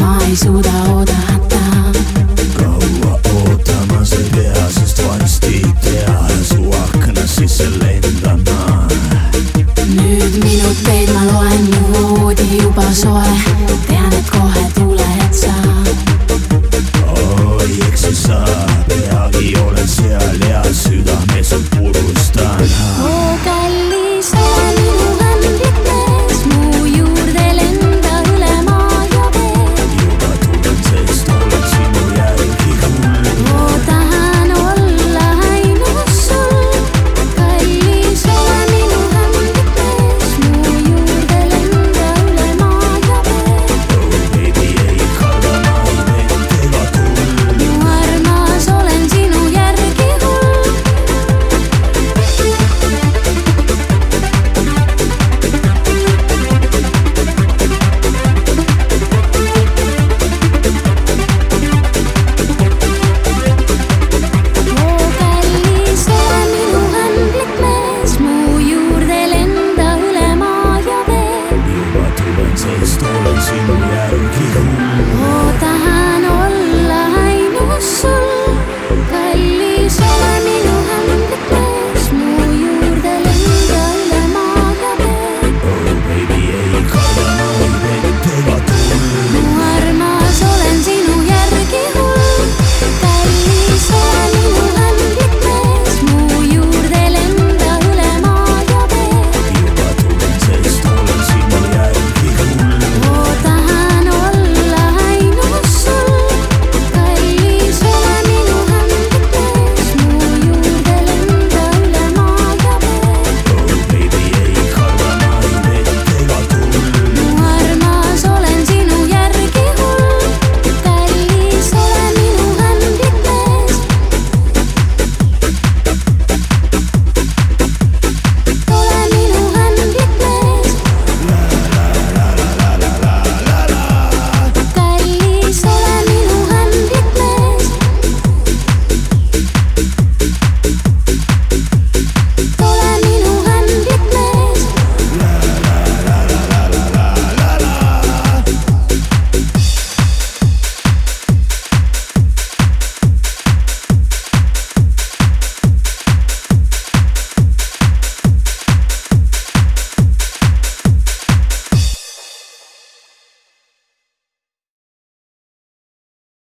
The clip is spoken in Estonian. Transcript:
ma ei suuda oodata. kaua ootama sa ei pea, sest vahest ei tea, su aknast sisse lendama. nüüd minut teed ma loen, mu voodi juba soe